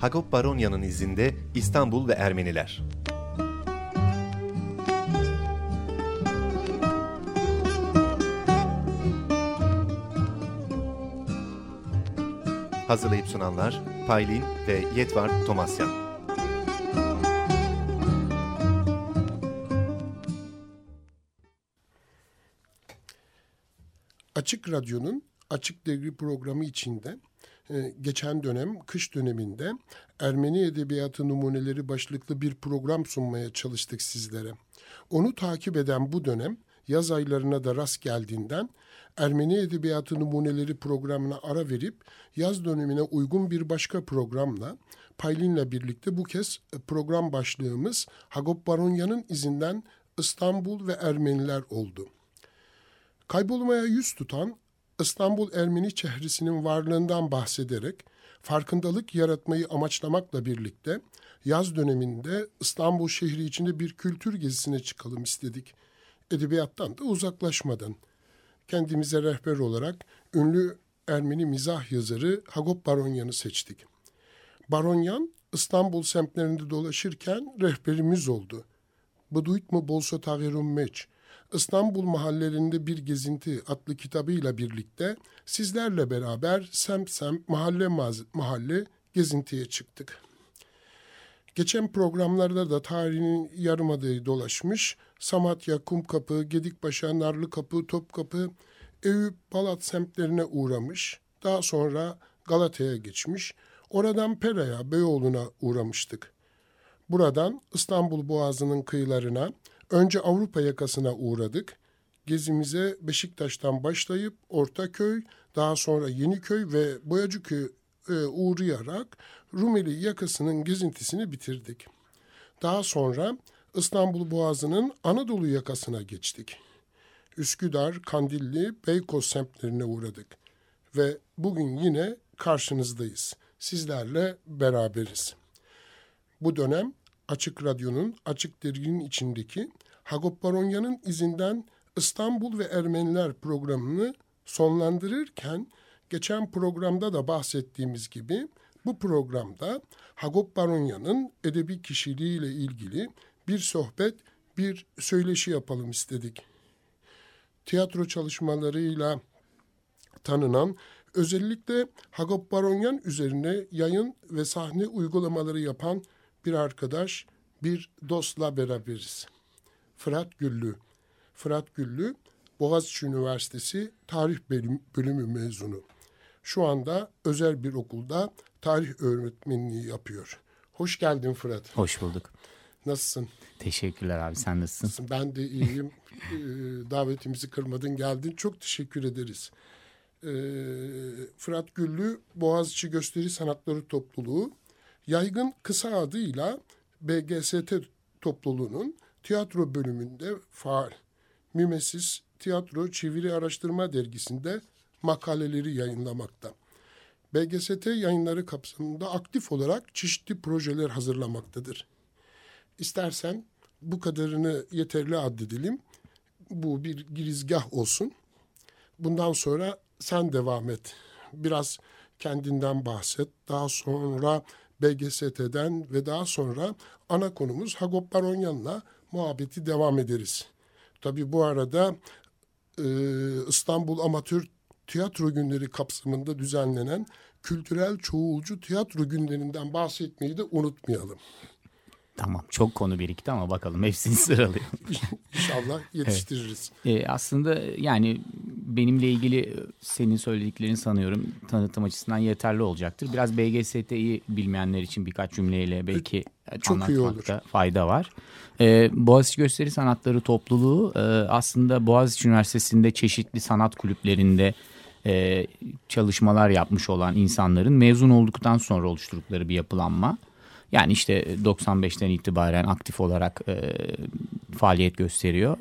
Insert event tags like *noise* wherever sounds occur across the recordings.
Hagop Baronya'nın izinde İstanbul ve Ermeniler. Hazırlayıp sunanlar Paylin ve Yetvart Tomasyan. Açık Radyo'nun Açık Devri programı içinde geçen dönem kış döneminde Ermeni Edebiyatı Numuneleri başlıklı bir program sunmaya çalıştık sizlere. Onu takip eden bu dönem yaz aylarına da rast geldiğinden Ermeni Edebiyatı Numuneleri programına ara verip yaz dönemine uygun bir başka programla Paylin'le birlikte bu kez program başlığımız Hagop Baronya'nın izinden İstanbul ve Ermeniler oldu. Kaybolmaya yüz tutan İstanbul Ermeni çehresinin varlığından bahsederek farkındalık yaratmayı amaçlamakla birlikte yaz döneminde İstanbul şehri içinde bir kültür gezisine çıkalım istedik. Edebiyattan da uzaklaşmadan. Kendimize rehber olarak ünlü Ermeni mizah yazarı Hagop Baronyan'ı seçtik. Baronyan İstanbul semtlerinde dolaşırken rehberimiz oldu. Bıduyt mu bolsa tağirun meç.'' İstanbul Mahallelerinde Bir Gezinti adlı kitabıyla birlikte sizlerle beraber semt semt mahalle mahalle gezintiye çıktık. Geçen programlarda da tarihinin yarımadayı dolaşmış, Samatya, Kumkapı, Gedikpaşa, Narlıkapı, Topkapı, Eyüp, Balat semtlerine uğramış. Daha sonra Galata'ya geçmiş. Oradan Pera'ya, Beyoğlu'na uğramıştık. Buradan İstanbul Boğazı'nın kıyılarına, Önce Avrupa yakasına uğradık. Gezimize Beşiktaş'tan başlayıp Ortaköy, daha sonra Yeniköy ve Boyacıköy e, uğrayarak Rumeli yakasının gezintisini bitirdik. Daha sonra İstanbul Boğazı'nın Anadolu yakasına geçtik. Üsküdar, Kandilli, Beykoz semtlerine uğradık. Ve bugün yine karşınızdayız. Sizlerle beraberiz. Bu dönem Açık Radyo'nun Açık Dergi'nin içindeki Hagop Baronya'nın izinden İstanbul ve Ermeniler programını sonlandırırken geçen programda da bahsettiğimiz gibi bu programda Hagop Baronya'nın edebi kişiliğiyle ilgili bir sohbet, bir söyleşi yapalım istedik. Tiyatro çalışmalarıyla tanınan özellikle Hagop Baronyan üzerine yayın ve sahne uygulamaları yapan bir arkadaş, bir dostla beraberiz. Fırat Güllü. Fırat Güllü, Boğaziçi Üniversitesi Tarih Bölümü mezunu. Şu anda özel bir okulda tarih öğretmenliği yapıyor. Hoş geldin Fırat. Hoş bulduk. Nasılsın? Teşekkürler abi sen nasılsın? Ben de iyiyim. *laughs* Ee, davetimizi kırmadın geldin. Çok teşekkür ederiz. Ee, Fırat Güllü Boğaziçi Gösteri Sanatları Topluluğu yaygın kısa adıyla BGST topluluğunun tiyatro bölümünde faal. Mimesis Tiyatro Çeviri Araştırma Dergisi'nde makaleleri yayınlamakta. BGST yayınları kapsamında aktif olarak çeşitli projeler hazırlamaktadır. İstersen bu kadarını yeterli addedelim. Bu bir girizgah olsun. Bundan sonra sen devam et. Biraz kendinden bahset. Daha sonra BGST'den ve daha sonra ana konumuz Hagop Baronyan'la muhabbeti devam ederiz. Tabi bu arada e, İstanbul Amatör Tiyatro Günleri kapsamında düzenlenen kültürel çoğulcu tiyatro günlerinden bahsetmeyi de unutmayalım. Tamam çok konu birikti ama bakalım hepsini *laughs* sıralayalım. İnşallah yetiştiririz. Evet. Ee, aslında yani benimle ilgili senin söylediklerin sanıyorum tanıtım açısından yeterli olacaktır. Biraz BGST'yi bilmeyenler için birkaç cümleyle belki Çok anlatmakta fayda var. Ee, Boğaziçi Gösteri Sanatları Topluluğu e, aslında Boğaziçi Üniversitesi'nde çeşitli sanat kulüplerinde e, çalışmalar yapmış olan insanların mezun olduktan sonra oluşturdukları bir yapılanma. Yani işte 95'ten itibaren aktif olarak e, faaliyet gösteriyor.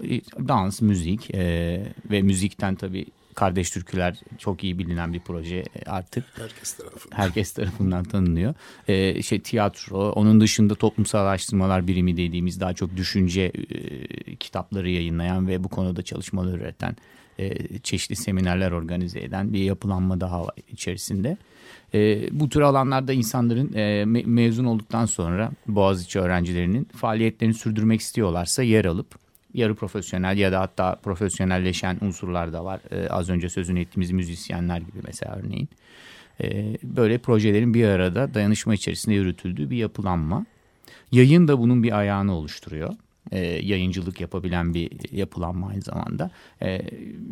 Dans, müzik e, ve müzikten tabii Kardeş Türküler çok iyi bilinen bir proje artık. Herkes tarafından. Herkes tarafından tanınıyor. Ee, şey tiyatro, onun dışında toplumsal araştırmalar birimi dediğimiz daha çok düşünce e, kitapları yayınlayan ve bu konuda çalışmalar üreten e, çeşitli seminerler organize eden bir yapılanma daha içerisinde. E, bu tür alanlarda insanların e, me mezun olduktan sonra Boğaziçi öğrencilerinin faaliyetlerini sürdürmek istiyorlarsa yer alıp yarı profesyonel ya da hatta profesyonelleşen unsurlar da var. E, az önce sözünü ettiğimiz müzisyenler gibi mesela örneğin. E, böyle projelerin bir arada dayanışma içerisinde yürütüldüğü bir yapılanma. Yayın da bunun bir ayağını oluşturuyor e, yayıncılık yapabilen bir yapılanma aynı zamanda. E,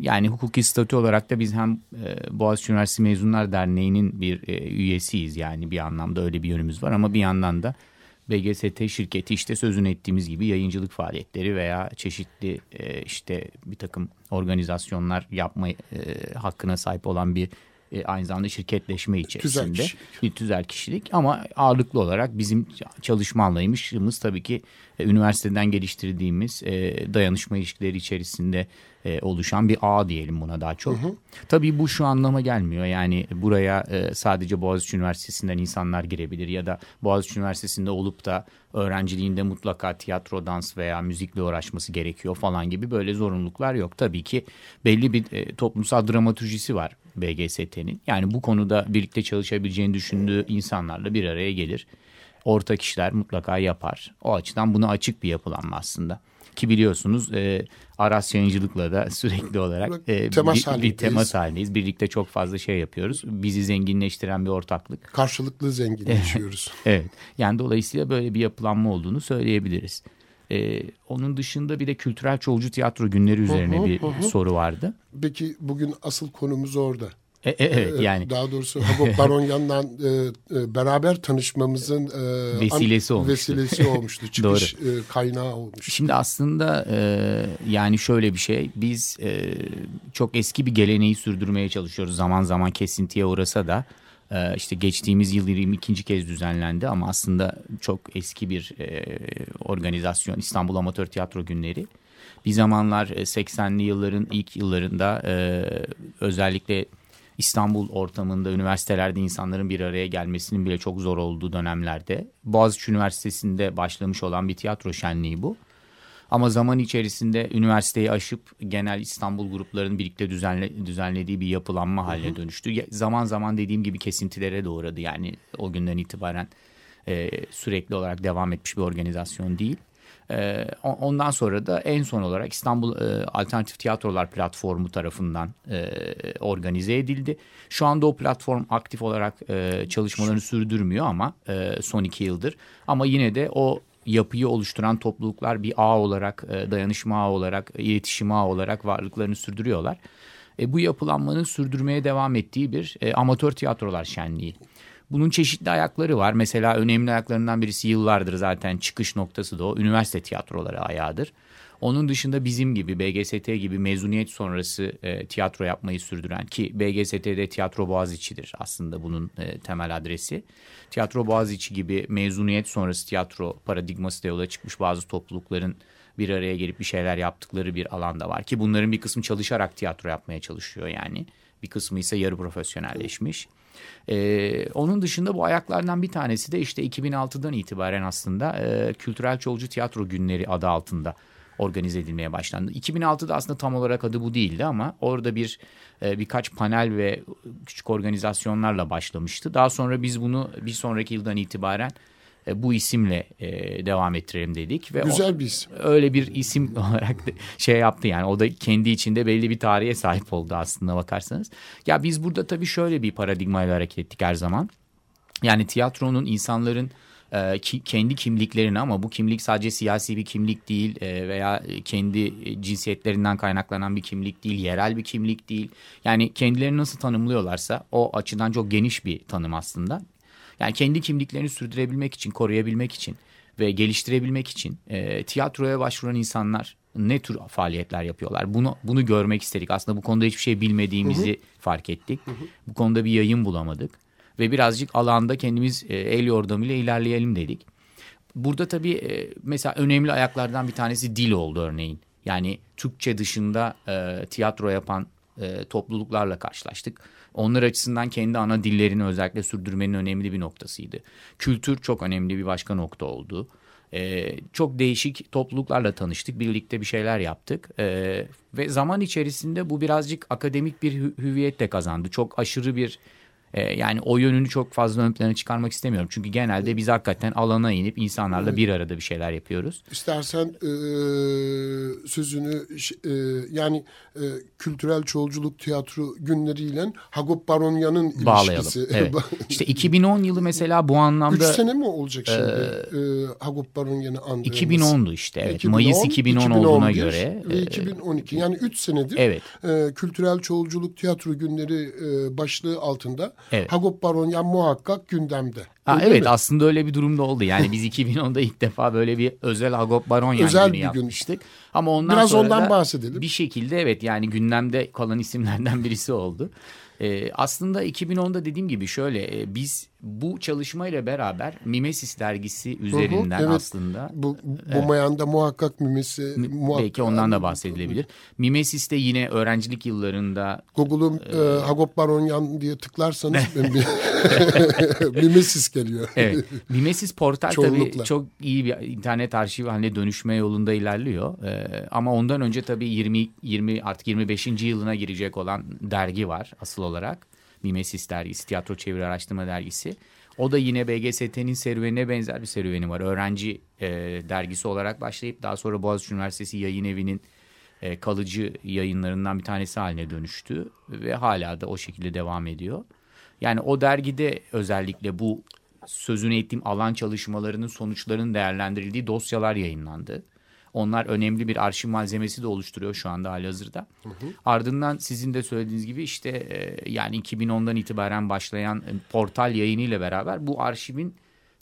yani hukuki statü olarak da biz hem e, Boğaziçi Üniversitesi Mezunlar Derneği'nin bir e, üyesiyiz. Yani bir anlamda öyle bir yönümüz var ama bir yandan da BGST şirketi işte sözünü ettiğimiz gibi yayıncılık faaliyetleri veya çeşitli e, işte bir takım organizasyonlar yapma e, hakkına sahip olan bir e, aynı zamanda şirketleşme içerisinde tüzel bir tüzel kişilik ama ağırlıklı olarak bizim çalışma anlayışımız tabii ki e, üniversiteden geliştirdiğimiz e, dayanışma ilişkileri içerisinde e, oluşan bir ağ diyelim buna daha çok. Hı hı. Tabii bu şu anlama gelmiyor. Yani buraya e, sadece Boğaziçi Üniversitesi'nden insanlar girebilir ya da Boğaziçi Üniversitesi'nde olup da öğrenciliğinde mutlaka tiyatro, dans veya müzikle uğraşması gerekiyor falan gibi böyle zorunluluklar yok. Tabii ki belli bir e, toplumsal dramaturjisi var BGST'nin. Yani bu konuda birlikte çalışabileceğini düşündüğü insanlarla bir araya gelir. Ortak işler mutlaka yapar. O açıdan buna açık bir yapılanma aslında. Ki biliyorsunuz e, Aras Yayıncılık'la da sürekli olarak e, temas bir, bir temas halindeyiz. Birlikte çok fazla şey yapıyoruz. Bizi zenginleştiren bir ortaklık. Karşılıklı zenginleşiyoruz. *laughs* evet. Yani dolayısıyla böyle bir yapılanma olduğunu söyleyebiliriz. Ee, onun dışında bir de kültürel çoğulcu tiyatro günleri üzerine hı hı, bir hı. soru vardı. Peki bugün asıl konumuz orada. E, e, evet yani. Daha doğrusu Habib *laughs* Baronyan'dan e, e, beraber tanışmamızın e, vesilesi olmuştu. Vesilesi olmuştu. *laughs* Çıkış e, kaynağı olmuştu. Şimdi aslında e, yani şöyle bir şey. Biz e, çok eski bir geleneği sürdürmeye çalışıyoruz. Zaman zaman kesintiye uğrasa da. E, işte geçtiğimiz yıl 22. kez düzenlendi ama aslında çok eski bir e, organizasyon İstanbul Amatör Tiyatro Günleri. Bir zamanlar 80'li e, yılların ilk yıllarında e, özellikle İstanbul ortamında üniversitelerde insanların bir araya gelmesinin bile çok zor olduğu dönemlerde Boğaziçi Üniversitesi'nde başlamış olan bir tiyatro şenliği bu. Ama zaman içerisinde üniversiteyi aşıp genel İstanbul gruplarının birlikte düzenle, düzenlediği bir yapılanma haline dönüştü. Zaman zaman dediğim gibi kesintilere doğradı. Yani o günden itibaren e, sürekli olarak devam etmiş bir organizasyon değil. E, ondan sonra da en son olarak İstanbul e, Alternatif Tiyatrolar Platformu tarafından e, organize edildi. Şu anda o platform aktif olarak e, çalışmalarını sürdürmüyor ama e, son iki yıldır. Ama yine de o yapıyı oluşturan topluluklar bir ağ olarak, e, dayanışma ağ olarak, iletişim ağ olarak varlıklarını sürdürüyorlar. E, bu yapılanmanın sürdürmeye devam ettiği bir e, amatör tiyatrolar şenliği. Bunun çeşitli ayakları var. Mesela önemli ayaklarından birisi yıllardır zaten çıkış noktası da o. Üniversite tiyatroları ayağıdır. Onun dışında bizim gibi BGST gibi mezuniyet sonrası e, tiyatro yapmayı sürdüren ki BGST'de tiyatro Boğaziçi'dir aslında bunun e, temel adresi. Tiyatro Boğaziçi gibi mezuniyet sonrası tiyatro paradigması da yola çıkmış bazı toplulukların bir araya gelip bir şeyler yaptıkları bir alanda var ki bunların bir kısmı çalışarak tiyatro yapmaya çalışıyor yani. Bir kısmı ise yarı profesyonelleşmiş. Ee, onun dışında bu ayaklardan bir tanesi de işte 2006'dan itibaren aslında e, Kültürel Çolcu Tiyatro Günleri adı altında organize edilmeye başlandı. 2006'da aslında tam olarak adı bu değildi ama orada bir e, birkaç panel ve küçük organizasyonlarla başlamıştı. Daha sonra biz bunu bir sonraki yıldan itibaren e, bu isimle e, devam ettirelim dedik. Ve Güzel bir isim. Öyle bir isim *laughs* olarak şey yaptı yani o da kendi içinde belli bir tarihe sahip oldu aslında bakarsanız. Ya biz burada tabii şöyle bir paradigmayla hareket ettik her zaman. Yani tiyatronun insanların e, ki, kendi kimliklerini ama bu kimlik sadece siyasi bir kimlik değil e, veya kendi cinsiyetlerinden kaynaklanan bir kimlik değil, yerel bir kimlik değil. Yani kendilerini nasıl tanımlıyorlarsa o açıdan çok geniş bir tanım aslında. Yani kendi kimliklerini sürdürebilmek için, koruyabilmek için ve geliştirebilmek için e, tiyatroya başvuran insanlar ne tür faaliyetler yapıyorlar? Bunu bunu görmek istedik. Aslında bu konuda hiçbir şey bilmediğimizi hı hı. fark ettik. Hı hı. Bu konuda bir yayın bulamadık ve birazcık alanda kendimiz e, el yordamıyla ilerleyelim dedik. Burada tabii e, mesela önemli ayaklardan bir tanesi dil oldu örneğin. Yani Türkçe dışında e, tiyatro yapan topluluklarla karşılaştık. Onlar açısından kendi ana dillerini özellikle sürdürmenin önemli bir noktasıydı. Kültür çok önemli bir başka nokta oldu. E, çok değişik topluluklarla tanıştık. Birlikte bir şeyler yaptık. E, ve zaman içerisinde bu birazcık akademik bir hü hüviyet de kazandı. Çok aşırı bir ee, yani o yönünü çok fazla ön plana çıkarmak istemiyorum. Çünkü genelde biz hakikaten alana inip insanlarla bir arada bir şeyler yapıyoruz. İstersen e, sözünü e, yani e, kültürel çoğulculuk tiyatro günleriyle Hagop Baronya'nın ilişkisi. Bağlayalım. *laughs* Evet. işte 2010 yılı mesela bu anlamda. 3 sene mi olacak şimdi e, e, Hagop Baronya'nı andığımız? 2010'du işte evet. 2010, Mayıs 2010 2011, olduğuna göre. Ve 2012 yani 3 senedir evet. e, kültürel çoğulculuk tiyatro günleri e, başlığı altında Hagop Baronyan muhakkak gündemde. Ha, evet mi? aslında öyle bir durumda oldu. Yani biz *laughs* 2010'da ilk defa böyle bir özel Hagop Baronyan özel günü yapmıştık. Gün. Ama ondan Biraz sonra ondan bahsedelim. Bir şekilde evet yani gündemde kalan isimlerden *laughs* birisi oldu. Ee, aslında 2010'da dediğim gibi şöyle e, biz bu çalışmayla beraber Mimesis dergisi üzerinden hı hı, evet. aslında. Bu, bu evet. mayanda muhakkak Mimesi. Muhakkak, belki ondan da bahsedilebilir. Mimesis'te yine öğrencilik yıllarında. Google'un e, e, Hagop Baronyan diye tıklarsanız *laughs* Mimesis geliyor. Evet. *laughs* Mimesis portal tabii çok iyi bir internet arşivi haline dönüşme yolunda ilerliyor. Ee, ama ondan önce tabii 20, 20 artık 25. yılına girecek olan dergi var asıl olarak. Mimesis dergisi, tiyatro çeviri araştırma dergisi. O da yine BGST'nin serüvenine benzer bir serüveni var. Öğrenci e, dergisi olarak başlayıp daha sonra Boğaziçi Üniversitesi Yayın Evi'nin e, kalıcı yayınlarından bir tanesi haline dönüştü. Ve hala da o şekilde devam ediyor. Yani o dergide özellikle bu sözünü ettiğim alan çalışmalarının sonuçlarının değerlendirildiği dosyalar yayınlandı. Onlar önemli bir arşiv malzemesi de oluşturuyor şu anda halihazırda. Hı hı. Ardından sizin de söylediğiniz gibi işte e, yani 2010'dan itibaren başlayan e, portal yayınıyla beraber bu arşivin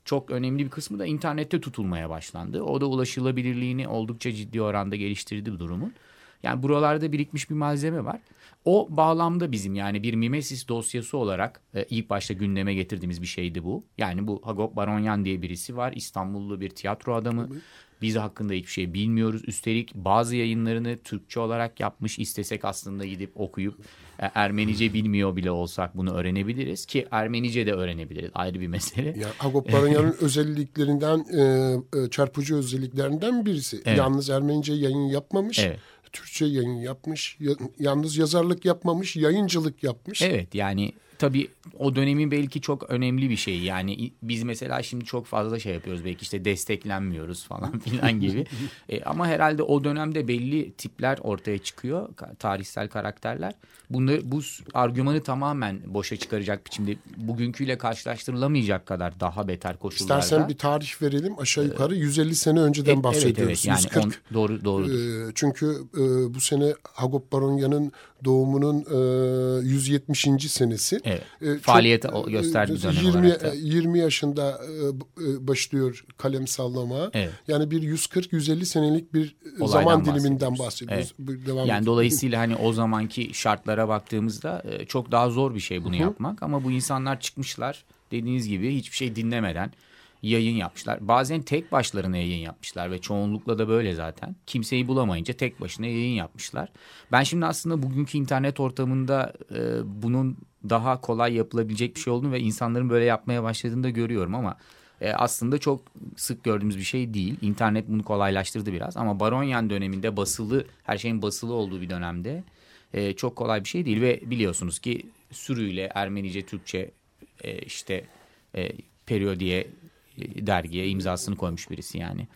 çok önemli bir kısmı da internette tutulmaya başlandı. O da ulaşılabilirliğini oldukça ciddi oranda geliştirdi bu durumun. Yani buralarda birikmiş bir malzeme var. O bağlamda bizim yani bir mimesis dosyası olarak e, ilk başta gündeme getirdiğimiz bir şeydi bu. Yani bu Hagop Baronyan diye birisi var. İstanbullu bir tiyatro adamı. Biz hakkında hiçbir şey bilmiyoruz. Üstelik bazı yayınlarını Türkçe olarak yapmış. İstesek aslında gidip okuyup e, Ermenice bilmiyor bile olsak bunu öğrenebiliriz. Ki Ermenice de öğrenebiliriz. Ayrı bir mesele. Ya, Agop Baranyan'ın *laughs* özelliklerinden e, e, çarpıcı özelliklerinden birisi. Evet. Yalnız Ermenice yayın yapmamış. Evet. Türkçe yayın yapmış. Yalnız yazarlık yapmamış, yayıncılık yapmış. Evet yani tabii o dönemin belki çok önemli bir şey. Yani biz mesela şimdi çok fazla şey yapıyoruz. Belki işte desteklenmiyoruz falan *laughs* filan gibi. e, ama herhalde o dönemde belli tipler ortaya çıkıyor. Tarihsel karakterler. Bunları, bu argümanı tamamen boşa çıkaracak biçimde bugünküyle karşılaştırılamayacak kadar daha beter koşullarda. İstersen bir tarih verelim. Aşağı yukarı 150 sene önceden e, bahsediyoruz. Evet evet yani 140. On, doğru, doğru. E, çünkü e, bu sene Hagop Baronya'nın doğumunun e, 170. senesi. Evet. E, Faaliyet çok, gösterdiği bir dönem 20, olarak da. 20 yaşında e, başlıyor kalem sallama. Evet. Yani bir 140-150 senelik bir Olaydan zaman diliminden bahsediyoruz. Evet. Devam yani dolayısıyla hani o zamanki şartlara baktığımızda e, çok daha zor bir şey bunu Hı -hı. yapmak. Ama bu insanlar çıkmışlar dediğiniz gibi hiçbir şey dinlemeden yayın yapmışlar. Bazen tek başlarına yayın yapmışlar ve çoğunlukla da böyle zaten. Kimseyi bulamayınca tek başına yayın yapmışlar. Ben şimdi aslında bugünkü internet ortamında e, bunun daha kolay yapılabilecek bir şey olduğunu ve insanların böyle yapmaya başladığını da görüyorum ama e, aslında çok sık gördüğümüz bir şey değil. İnternet bunu kolaylaştırdı biraz ama Baronyan döneminde basılı her şeyin basılı olduğu bir dönemde e, çok kolay bir şey değil ve biliyorsunuz ki sürüyle Ermenice, Türkçe e, işte e, periyodiye dergiye imzasını koymuş birisi yani.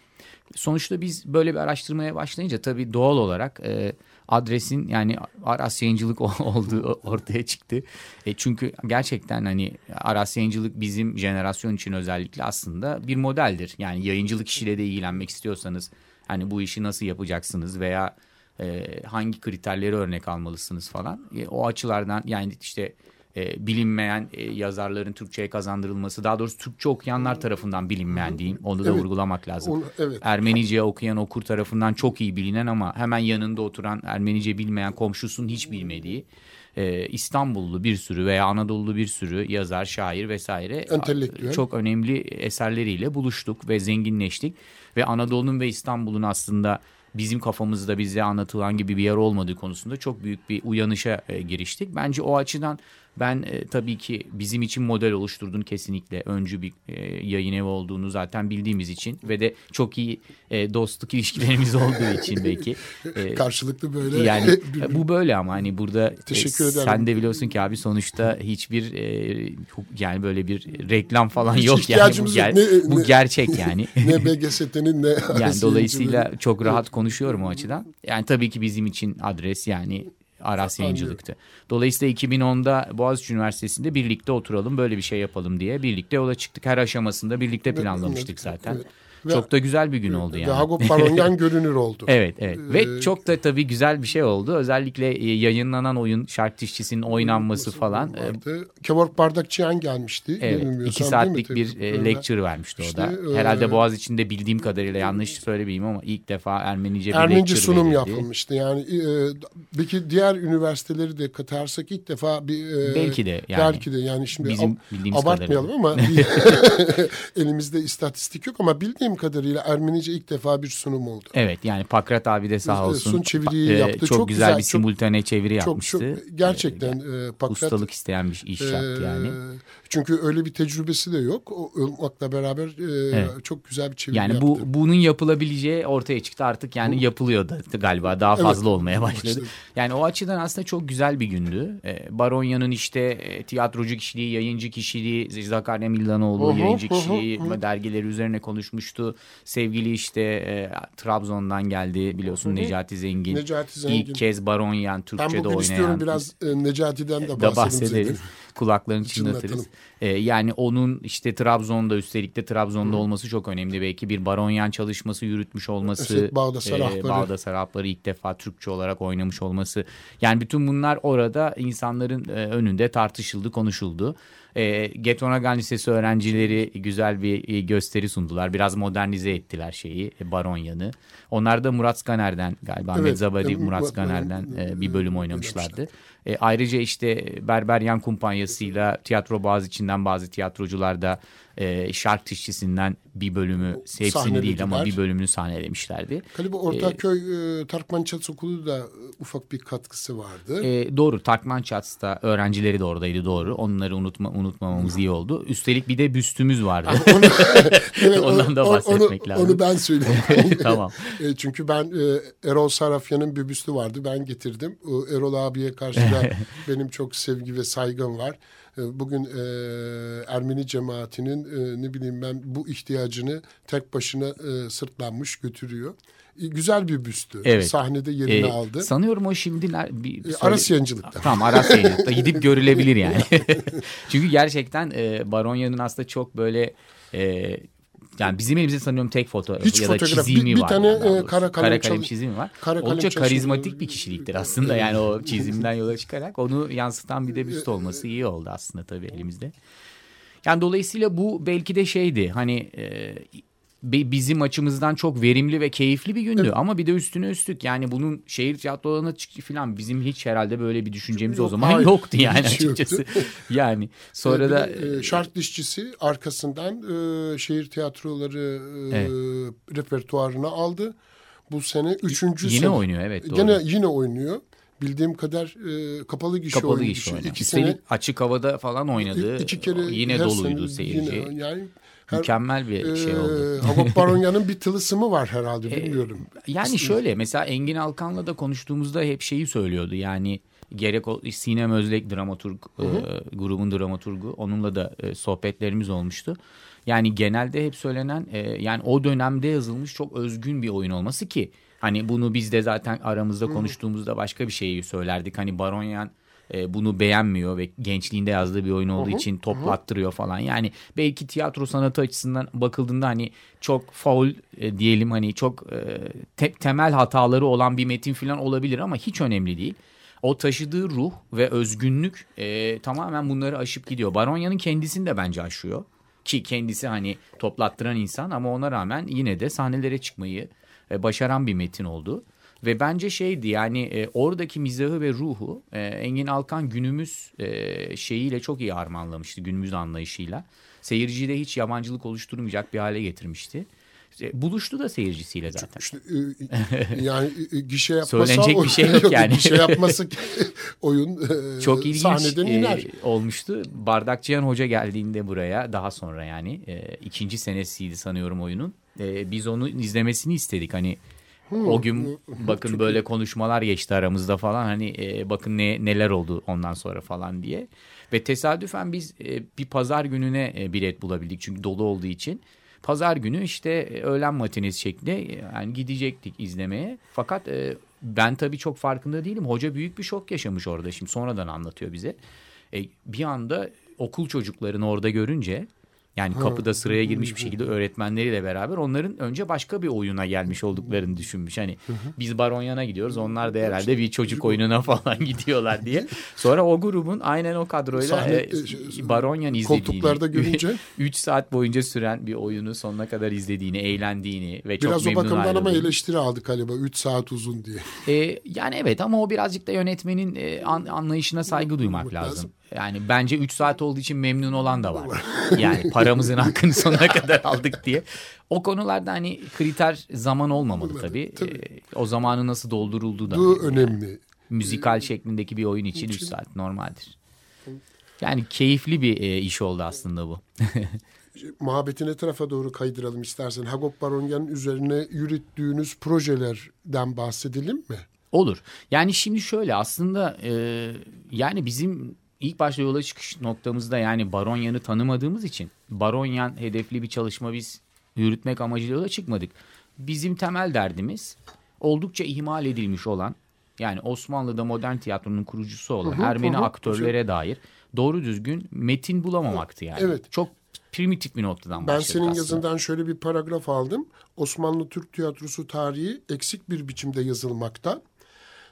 Sonuçta biz böyle bir araştırmaya başlayınca tabii doğal olarak e, adresin yani Aras yayıncılık *laughs* olduğu ortaya çıktı. E, çünkü gerçekten hani Aras yayıncılık bizim jenerasyon için özellikle aslında bir modeldir. Yani yayıncılık işiyle de ilgilenmek istiyorsanız hani bu işi nasıl yapacaksınız veya e, hangi kriterleri örnek almalısınız falan. E, o açılardan yani işte e, bilinmeyen e, yazarların Türkçe'ye kazandırılması daha doğrusu Türkçe okuyanlar tarafından bilinmeyen diyeyim onu da evet. vurgulamak lazım. Onu, evet. Ermenice okuyan okur tarafından çok iyi bilinen ama hemen yanında oturan Ermenice bilmeyen komşusunun hiç bilmediği e, İstanbullu bir sürü veya Anadolu bir sürü yazar, şair vesaire çok önemli eserleriyle buluştuk ve zenginleştik ve Anadolu'nun ve İstanbul'un aslında bizim kafamızda bize anlatılan gibi bir yer olmadığı konusunda çok büyük bir uyanışa e, giriştik. Bence o açıdan Ben e, tabii ki bizim için model oluşturduğunu kesinlikle öncü bir e, yayın evi olduğunu zaten bildiğimiz için ve de çok iyi e, dostluk *laughs* ilişkilerimiz olduğu için belki. E, Karşılıklı böyle. Yani *laughs* bu böyle ama hani burada Teşekkür e, sen de biliyorsun ki abi sonuçta hiçbir e, yani böyle bir reklam falan Hiç yok yani bu, ger ne, bu ne, gerçek yani. *laughs* ne BGST'nin ne yani dolayısıyla çok rahat konuşuyorum o açıdan. Yani tabii ki bizim için adres yani Aras yayıncılıktı. Dolayısıyla 2010'da Boğaziçi Üniversitesi'nde birlikte oturalım böyle bir şey yapalım diye birlikte yola çıktık. Her aşamasında birlikte planlamıştık zaten. Evet. Ve, çok da güzel bir gün oldu yani. Ve Hagop *laughs* Baronyan görünür oldu. *laughs* evet evet ee, ve çok da tabii güzel bir şey oldu. Özellikle e, yayınlanan oyun şark dişçisinin oynanması falan. E, vardı. Kevork Bardakçıyan gelmişti. Evet iki saatlik bir e, lecture vermişti işte, o da. Herhalde Boğaz içinde bildiğim kadarıyla yanlış söylemeyeyim ama ilk defa Ermenice bir Ermenice lecture sunum verildi. yapılmıştı. Yani e, belki diğer üniversiteleri de katarsak ilk defa bir e, belki de yani belki de yani şimdi Bizim abartmayalım kadarıyla. ama *laughs* elimizde istatistik yok ama bildiğim kadarıyla Ermenice ilk defa bir sunum oldu. Evet yani Pakrat abi de sağ olsun. Sun çeviriyi e, yaptı. Çok, çok güzel, güzel bir simultane çeviri yapmıştı. Çok, gerçekten e, Pakrat. Ustalık isteyen bir iş yaptı yani. Çünkü öyle bir tecrübesi de yok. O olmakla beraber e, evet. çok güzel bir çeviri yani yaptı. Yani bu bunun yapılabileceği ortaya çıktı artık yani yapılıyor da galiba daha fazla evet, olmaya başladı. Yani o açıdan aslında çok güzel bir gündü. E, Baronya'nın işte e, tiyatrocu kişiliği, yayıncı kişiliği, Zakarya Millanoğlu uh-huh, yayıncı kişiliği uh-huh. dergileri üzerine konuşmuştu. Sevgili işte e, Trabzon'dan geldi biliyorsun uh-huh. Necati Zengin. Necati Zengin. İlk kez Baronyan Türkçe'de oynayan. Ben bugün istiyorum biraz e, Necati'den de *laughs* bahsederiz kulaklarını çınlatırız. E, yani onun işte Trabzon'da üstelik de Trabzon'da Hı. olması çok önemli. Belki bir baronyan çalışması yürütmüş olması. Evet, Bağda Sarapları. E, Bağda ilk defa Türkçe olarak oynamış olması. Yani bütün bunlar orada insanların e, önünde tartışıldı, konuşuldu. E, Getonagan Lisesi öğrencileri güzel bir e, gösteri sundular. Biraz modernize ettiler şeyi, e, Baronyan'ı. Onlar da Murat Skaner'den galiba evet, Medzabadi Murat Skaner'den e, bir bölüm oynamışlardı. E, ayrıca işte Berber Yan Kumpanyası'yla tiyatro bazı içinden bazı tiyatrocular da e, şark dişçisinden bir bölümü hepsini değil ama bir bölümünü sahnelemişlerdi. Galiba Ortaköy e, Tarkman Çats Okulu da e, ufak bir katkısı vardı. E, doğru Tarkman Çats'ta öğrencileri de oradaydı doğru. Onları unutma, unutmamamız iyi oldu. Üstelik bir de büstümüz vardı. onu, *laughs* Ondan da bahsetmek onu, lazım. Onu ben söyleyeyim. *laughs* tamam. *laughs* E, çünkü ben e, Erol Sarafyan'ın bir büstü vardı. Ben getirdim. O, Erol abiye karşı da benim çok sevgi ve saygım var. E, bugün e, Ermeni cemaatinin e, ne bileyim ben bu ihtiyacını tek başına e, sırtlanmış götürüyor. E, güzel bir büstü. Evet. Sahnede yerini ee, aldı. Sanıyorum o şimdi bir, bir Aras Yayıncılık'ta. Tamam Aras Yayıncılık'ta gidip görülebilir yani. *laughs* *laughs* Çünkü gerçekten e, Baronya'nın aslında çok böyle e, yani bizim elimizde sanıyorum tek fotoğraf Hiç ya da çizimi bir, bir var. Bir tane e, kara kalem, kara kalem çizimi var. Kara kalem Oldukça karizmatik bir kişiliktir aslında yani o çizimden yola çıkarak onu yansıtan bir de *laughs* büst olması iyi oldu aslında tabii elimizde. Yani dolayısıyla bu belki de şeydi hani e, bizim açımızdan çok verimli ve keyifli bir gündü. Evet. Ama bir de üstüne üstlük yani bunun şehir tiyatrolarına çıktı falan bizim hiç herhalde böyle bir düşüncemiz Yok, o zaman hayır, yoktu yani açıkçası. *laughs* yani sonra ee, da e, şark dişçisi arkasından e, şehir tiyatroları e, evet. repertuarına aldı. Bu sene üçüncü Yine sene. oynuyor evet doğru. Yine yine oynuyor bildiğim kadar e, kapalı gişe kapalı oynadı. Gişe oynadı. İki sene açık havada falan oynadı. İki kere yine doluydu seyirci. Yine, yani her, Mükemmel bir e, şey oldu. Hagop *laughs* Baronya'nın bir tılısımı var herhalde e, bilmiyorum. E, yani şöyle mesela Engin Alkan'la da konuştuğumuzda hep şeyi söylüyordu. Yani gerek Sinem Özlek dramaturg hı hı. E, grubun dramaturgu onunla da e, sohbetlerimiz olmuştu. Yani genelde hep söylenen e, yani o dönemde yazılmış çok özgün bir oyun olması ki hani bunu biz de zaten aramızda konuştuğumuzda başka bir şeyi söylerdik. Hani Baronyan e, bunu beğenmiyor ve gençliğinde yazdığı bir oyun olduğu için toplattırıyor falan. Yani belki tiyatro sanatı açısından bakıldığında hani çok faul e, diyelim hani çok e, te- temel hataları olan bir metin falan olabilir ama hiç önemli değil. O taşıdığı ruh ve özgünlük e, tamamen bunları aşıp gidiyor. Baronya'nın kendisini de bence aşıyor. Ki kendisi hani toplattıran insan ama ona rağmen yine de sahnelere çıkmayı e, başaran bir metin oldu. Ve bence şeydi yani e, oradaki mizahı ve ruhu e, Engin Alkan günümüz e, şeyiyle çok iyi harmanlamıştı. Günümüz anlayışıyla. Seyircide hiç yabancılık oluşturmayacak bir hale getirmişti. Buluştu da seyircisiyle zaten. İşte, e, *laughs* yani e, gişe yapmasa Söylenecek bir şey *laughs* yok yani. gişe yapması *laughs* oyun Çok ilginç sahneden iner. olmuştu. Bardakçıyan Hoca geldiğinde buraya daha sonra yani ikinci senesiydi sanıyorum oyunun. Biz onu izlemesini istedik. Hani Hmm. O gün bakın Çok böyle iyi. konuşmalar geçti aramızda falan hani e, bakın ne neler oldu ondan sonra falan diye. Ve tesadüfen biz e, bir pazar gününe e, bilet bulabildik çünkü dolu olduğu için. Pazar günü işte e, öğlen matinesi şeklinde e, yani gidecektik izlemeye. Fakat e, ben tabii çok farkında değilim. Hoca büyük bir şok yaşamış orada şimdi sonradan anlatıyor bize. E, bir anda okul çocuklarını orada görünce yani kapıda sıraya girmiş bir şekilde öğretmenleriyle beraber onların önce başka bir oyuna gelmiş olduklarını düşünmüş. Hani biz Baronyan'a gidiyoruz onlar da herhalde bir çocuk oyununa falan *laughs* gidiyorlar diye. Sonra o grubun aynen o kadroyla Sahne, e, e Baronyan izlediğini. Koltuklarda görünce. *laughs* 3 saat boyunca süren bir oyunu sonuna kadar izlediğini, eğlendiğini ve çok Biraz memnun Biraz o bakımdan ama eleştiri aldık galiba 3 saat uzun diye. E, yani evet ama o birazcık da yönetmenin e, an, anlayışına saygı duymak lazım. Yani bence 3 saat olduğu için memnun olan da var. Yani paramızın hakkını sonuna kadar aldık diye. O konularda hani kriter zaman olmamalı tabii. tabii. Ee, o zamanı nasıl doldurulduğu da. Bu önemli. Yani, müzikal şeklindeki bir oyun için 3 saat normaldir. Yani keyifli bir e, iş oldu aslında bu. *laughs* muhabbeti ne tarafa doğru kaydıralım istersen. Hagop Baronyan'ın üzerine yürüttüğünüz projelerden bahsedelim mi? Olur. Yani şimdi şöyle aslında e, yani bizim ilk başta yola çıkış noktamızda yani Baronyan'ı tanımadığımız için Baronyan hedefli bir çalışma biz yürütmek amacıyla yola çıkmadık. Bizim temel derdimiz oldukça ihmal edilmiş olan yani Osmanlı'da modern tiyatronun kurucusu olan hı hı, Ermeni hı, aktörlere hı. dair doğru düzgün metin bulamamaktı yani. Evet. Çok primitif bir noktadan başladık Ben senin aslında. yazından şöyle bir paragraf aldım. Osmanlı Türk tiyatrosu tarihi eksik bir biçimde yazılmakta.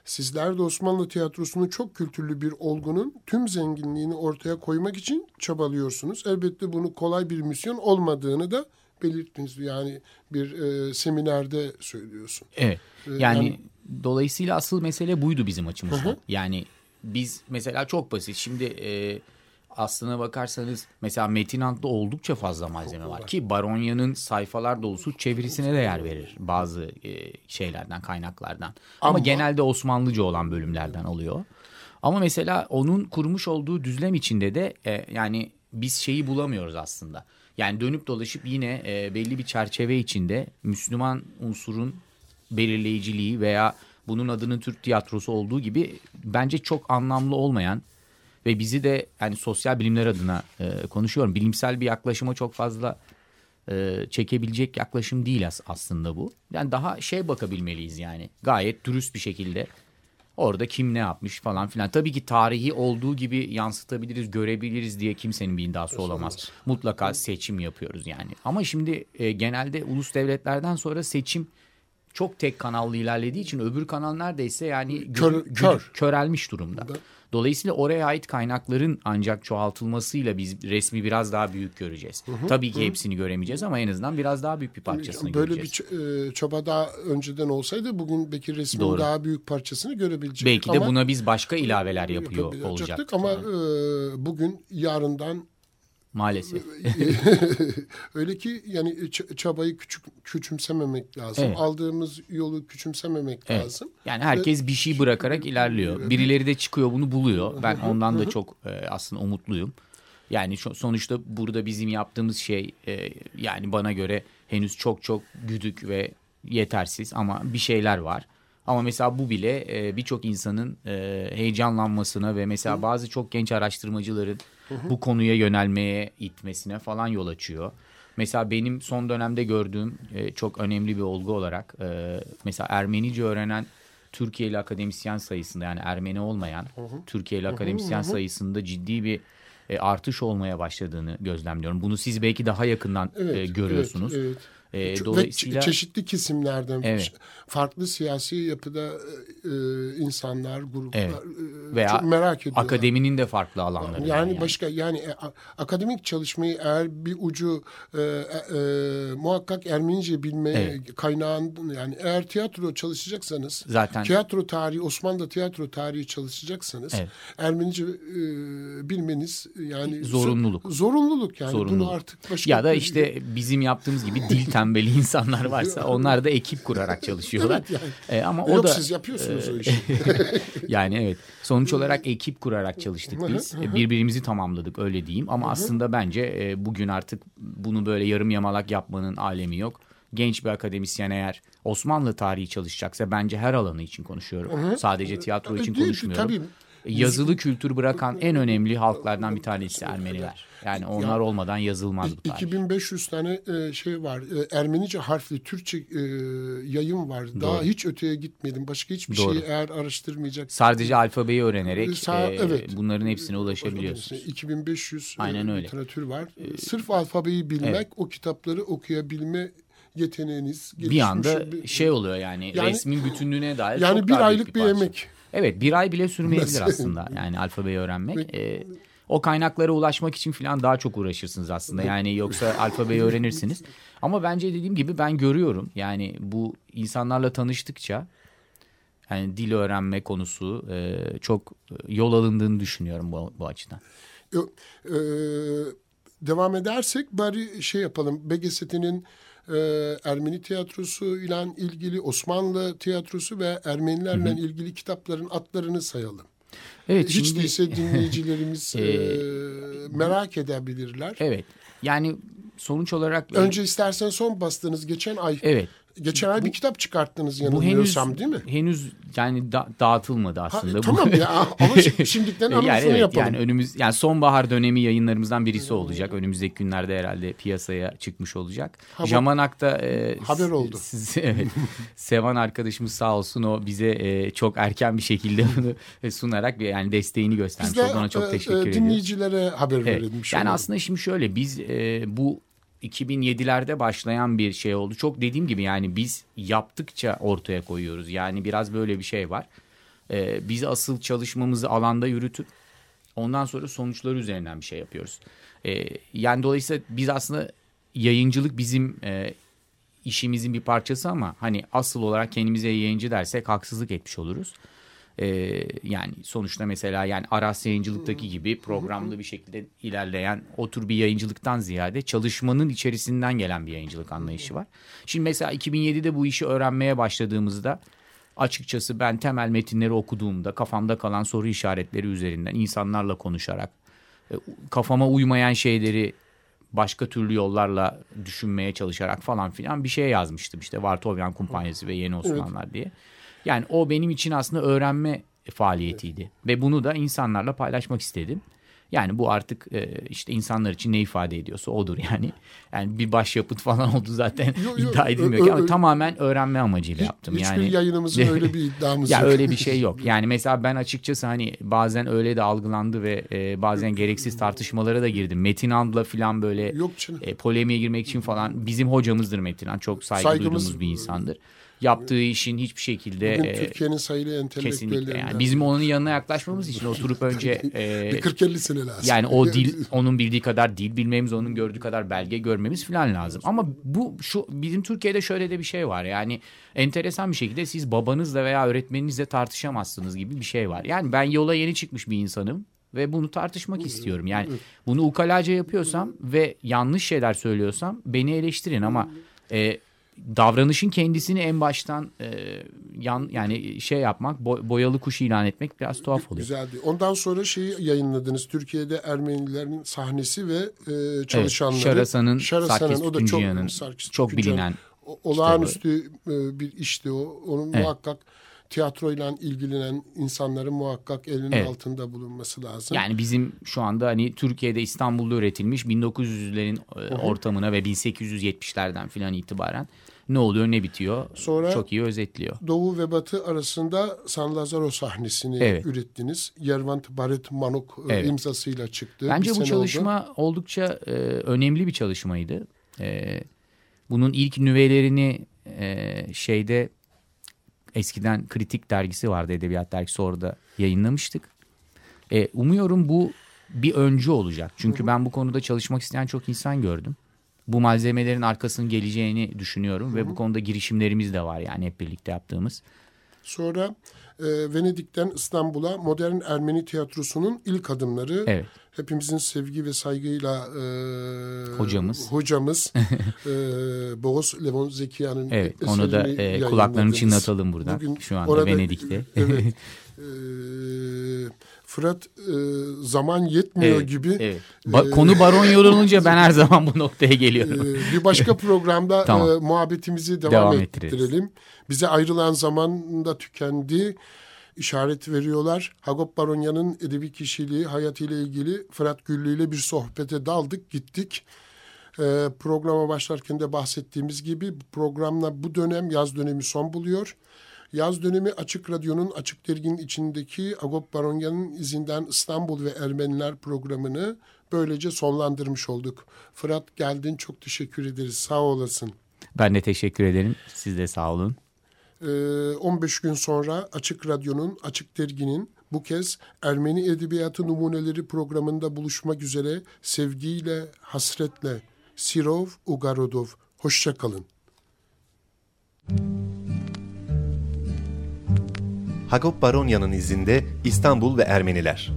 Sizler de Osmanlı tiyatrosunun çok kültürlü bir olgunun tüm zenginliğini ortaya koymak için çabalıyorsunuz. Elbette bunu kolay bir misyon olmadığını da belirttiniz. Yani bir e, seminerde söylüyorsun. Evet. E, yani, yani dolayısıyla asıl mesele buydu bizim açımızdan. Hı hı. Yani biz mesela çok basit. Şimdi e, aslına bakarsanız mesela Metin Ant'ta oldukça fazla malzeme var. Ki Baronya'nın sayfalar dolusu çevirisine de yer verir bazı e, şeylerden, kaynaklardan. Ama, Ama genelde Osmanlıca olan bölümlerden alıyor. Ama mesela onun kurmuş olduğu düzlem içinde de e, yani biz şeyi bulamıyoruz aslında. Yani dönüp dolaşıp yine e, belli bir çerçeve içinde Müslüman unsurun belirleyiciliği veya bunun adının Türk tiyatrosu olduğu gibi bence çok anlamlı olmayan ve bizi de yani sosyal bilimler adına e, konuşuyorum. Bilimsel bir yaklaşıma çok fazla e, çekebilecek yaklaşım değil aslında bu. Yani daha şey bakabilmeliyiz yani gayet dürüst bir şekilde orada kim ne yapmış falan filan. Tabii ki tarihi olduğu gibi yansıtabiliriz, görebiliriz diye kimsenin bir iddiası olamaz. Mutlaka seçim yapıyoruz yani. Ama şimdi e, genelde ulus devletlerden sonra seçim çok tek kanallı ilerlediği için öbür kanal neredeyse yani kör, kör. körelmiş durumda. Dolayısıyla oraya ait kaynakların ancak çoğaltılmasıyla biz resmi biraz daha büyük göreceğiz. Hı hı, Tabii ki hı. hepsini göremeyeceğiz ama en azından biraz daha büyük bir parçasını Böyle göreceğiz. Böyle bir çaba daha önceden olsaydı bugün belki resmin Doğru. daha büyük parçasını görebilecektik. Belki de ama, buna biz başka ilaveler yapıyor olacaktık. Ama e, bugün yarından Maalesef. *laughs* Öyle ki yani çabayı küçük küçümsememek lazım. Evet. Aldığımız yolu küçümsememek evet. lazım. Yani herkes Ve, bir şey bırakarak ilerliyor. Birileri de çıkıyor bunu buluyor. Ben ondan da çok e, aslında umutluyum. Yani sonuçta burada bizim yaptığımız şey e, yani bana göre henüz çok çok güdük ve yetersiz ama bir şeyler var. Ama mesela bu bile e, birçok insanın heyecanlanmasına ve mesela bazı çok genç araştırmacıların bu konuya yönelmeye itmesine falan yol açıyor. Mesela benim son dönemde gördüğüm e, çok önemli bir olgu olarak e, mesela Ermenice öğrenen Türkiye'li akademisyen sayısında yani Ermeni olmayan Türkiye'li akademisyen sayısında ciddi bir e, artış olmaya başladığını gözlemliyorum. Bunu siz belki daha yakından evet, e, görüyorsunuz. Evet, evet. E, dolayısıyla... Ve çeşitli kesimlerden evet. farklı siyasi yapıda e, insanlar, gruplar evet. e, Veya çok merak ediyorlar. Akademinin de farklı alanları. Yani, yani. başka yani e, akademik çalışmayı eğer bir ucu e, e, e, muhakkak Ermenice bilmeye evet. kaynağın yani eğer tiyatro çalışacaksanız zaten tiyatro tarihi Osmanlı tiyatro tarihi çalışacaksanız evet. Ermenice e, bilmeniz yani zorunluluk. Zorunluluk yani zorunluluk. bunu artık başka ya da işte bizim yaptığımız gibi dil *laughs* tembeli insanlar varsa onlar da ekip kurarak çalışıyorlar. evet yani. e, ama Yok, o da siz yapıyorsunuz e, o işi. *laughs* yani evet. Sonuç olarak ekip kurarak çalıştık biz. E, birbirimizi tamamladık öyle diyeyim ama aslında bence e, bugün artık bunu böyle yarım yamalak yapmanın alemi yok genç bir akademisyen eğer Osmanlı tarihi çalışacaksa bence her alanı için konuşuyorum. Sadece tiyatro için Değil, konuşmuyorum. Tabii. Yazılı kültür bırakan en önemli halklardan bir tanesi Ermeniler. Yani onlar ya, olmadan yazılmaz bu tarih. 2500 tane e, şey var. E, Ermenice harfli Türkçe e, yayın var. Doğru. Daha hiç öteye gitmedim. Başka hiçbir Doğru. şeyi eğer araştırmayacak. Sadece alfabeyi öğrenerek Sa e, evet. bunların hepsine ulaşabiliyorsunuz. 2500 Aynen öyle. literatür var. Sırf alfabeyi bilmek, evet. o kitapları okuyabilme yeteneğiniz bir anda bir, şey oluyor yani, yani resmin bütünlüğüne dair yani çok bir aylık bir, bir emek. Evet bir ay bile sürmeyebilir aslında yani alfabeyi öğrenmek. Ee, o kaynaklara ulaşmak için falan daha çok uğraşırsınız aslında. Yani yoksa alfabeyi öğrenirsiniz. Ama bence dediğim gibi ben görüyorum yani bu insanlarla tanıştıkça yani dil öğrenme konusu e, çok yol alındığını düşünüyorum bu, bu açıdan. Yok, e, devam edersek bari şey yapalım. BGST'nin e, Ermeni tiyatrosu ile ilgili Osmanlı tiyatrosu ve Ermenilerle hı hı. ilgili kitapların adlarını sayalım. Evet, Hiç şimdi, değilse dinleyicilerimiz *laughs* e, merak edebilirler. Evet. Yani sonuç olarak... Önce istersen son bastığınız geçen ay evet. Geçen ay bir kitap çıkarttınız yanılmıyorsam henüz, değil mi? Henüz yani da, dağıtılmadı aslında. Ha, tamam ya *laughs* ama şimdiden anonsunu yani evet, yapalım. Yani önümüz yani sonbahar dönemi yayınlarımızdan birisi olacak. Önümüzdeki günlerde herhalde piyasaya çıkmış olacak. Ha, Jamanak'ta e, haber oldu. Siz, *laughs* evet, Sevan arkadaşımız sağ olsun o bize e, çok erken bir şekilde *laughs* bunu sunarak bir yani desteğini göstermiş. Biz de, Ona çok e, teşekkür e, ediyoruz. Dinleyicilere haber evet. verelim. Yani olalım. aslında şimdi şöyle biz e, bu 2007'lerde başlayan bir şey oldu. Çok dediğim gibi yani biz yaptıkça ortaya koyuyoruz. Yani biraz böyle bir şey var. Ee, biz asıl çalışmamızı alanda yürütüp ondan sonra sonuçları üzerinden bir şey yapıyoruz. Ee, yani dolayısıyla biz aslında yayıncılık bizim e, işimizin bir parçası ama hani asıl olarak kendimize yayıncı dersek haksızlık etmiş oluruz. Ee, yani sonuçta mesela yani Aras yayıncılıktaki gibi programlı bir şekilde ilerleyen o tür bir yayıncılıktan ziyade çalışmanın içerisinden gelen bir yayıncılık anlayışı var. Şimdi mesela 2007'de bu işi öğrenmeye başladığımızda açıkçası ben temel metinleri okuduğumda kafamda kalan soru işaretleri üzerinden insanlarla konuşarak e, kafama uymayan şeyleri başka türlü yollarla düşünmeye çalışarak falan filan bir şey yazmıştım işte Vartovyan Kumpanyası ve Yeni Osmanlılar evet. diye. Yani o benim için aslında öğrenme faaliyetiydi. Evet. Ve bunu da insanlarla paylaşmak istedim. Yani bu artık e, işte insanlar için ne ifade ediyorsa odur yani. Yani bir başyapıt falan oldu zaten yo, yo, iddia edilmiyor ki ama tamamen öğrenme amacıyla Hiç, yaptım. Hiçbir yani yayınımızın *laughs* öyle bir iddiamız ya yok. öyle bir şey yok. *laughs* Yani mesela ben açıkçası hani bazen öyle de algılandı ve e, bazen gereksiz tartışmalara da girdim. Metin And'la falan böyle yok e, polemiğe girmek için falan bizim hocamızdır Metin And. Çok saygı Saygımız, duyduğumuz bir insandır yaptığı işin hiçbir şekilde Bugün e, Türkiye'nin sayılı entelektüellerinden. Yani bizim onun yanına yaklaşmamız için oturup *laughs* önce e, bir 40-50 sene lazım. Yani o dil *laughs* onun bildiği kadar dil bilmemiz, onun gördüğü kadar belge görmemiz falan lazım. Ama bu şu bizim Türkiye'de şöyle de bir şey var. Yani enteresan bir şekilde siz babanızla veya öğretmeninizle tartışamazsınız gibi bir şey var. Yani ben yola yeni çıkmış bir insanım ve bunu tartışmak istiyorum. Yani bunu ukalaca yapıyorsam ve yanlış şeyler söylüyorsam beni eleştirin ama e, davranışın kendisini en baştan e, yan yani şey yapmak boy, boyalı kuş ilan etmek biraz tuhaf oluyor. Güzeldi. Ondan sonra şeyi yayınladınız. Türkiye'de Ermenilerin sahnesi ve e, çalışanları. Evet, Şarasa'nın Sarkis o da çok, Sarkis çok bilinen olağanüstü e, bir işti o. Onun evet. muhakkak tiyatroyla ilgilenen insanların muhakkak elinin evet. altında bulunması lazım. Yani bizim şu anda hani Türkiye'de İstanbul'da üretilmiş 1900'lerin e, ortamına ve 1870'lerden filan itibaren ne oluyor ne bitiyor Sonra çok iyi özetliyor. Doğu ve Batı arasında San Lazaro sahnesini evet. ürettiniz. Yervant Baret Manuk e, evet. imzasıyla çıktı. Bence bir bu çalışma oldu. oldukça e, önemli bir çalışmaydı. E, bunun ilk nüvelerini e, şeyde eskiden Kritik dergisi vardı edebiyat dergisi orada yayınlamıştık. E, umuyorum bu bir öncü olacak. Çünkü ben bu konuda çalışmak isteyen çok insan gördüm bu malzemelerin arkasının geleceğini düşünüyorum Hı -hı. ve bu konuda girişimlerimiz de var yani hep birlikte yaptığımız. Sonra e, Venedik'ten İstanbul'a modern Ermeni tiyatrosunun ilk adımları. Evet. Hepimizin sevgi ve saygıyla e, hocamız, hocamız *laughs* e, Boğaz Levon Zekiya'nın Evet, onu da e, kulaklarını çınlatalım buradan. Bugün Şu anda orada, Venedik'te. Evet. *laughs* e, Fırat e, zaman yetmiyor evet, gibi. Evet. Ba- konu baron yorulunca ben her zaman bu noktaya geliyorum. E, bir başka *laughs* programda tamam. e, muhabbetimizi devam, devam ettirelim. Bize ayrılan zaman da tükendi. İşaret veriyorlar. Hagop Baronya'nın edebi kişiliği, hayatıyla ilgili Fırat Güllü ile bir sohbete daldık, gittik. E, programa başlarken de bahsettiğimiz gibi programla bu dönem yaz dönemi son buluyor. Yaz dönemi Açık Radyo'nun Açık Dergi'nin içindeki Agop Baronya'nın izinden İstanbul ve Ermeniler programını böylece sonlandırmış olduk. Fırat geldin çok teşekkür ederiz sağ olasın. Ben de teşekkür ederim siz de sağ olun. Ee, 15 gün sonra Açık Radyo'nun Açık Dergi'nin bu kez Ermeni Edebiyatı Numuneleri programında buluşmak üzere sevgiyle, hasretle Sirov Ugarodov. Hoşçakalın. Hagop Baronya'nın izinde İstanbul ve Ermeniler.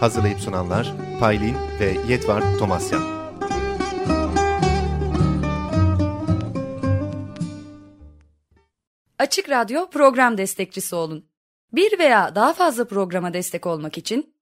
Hazırlayıp sunanlar Paylin ve Yetvart Tomasyan. Açık Radyo program destekçisi olun. Bir veya daha fazla programa destek olmak için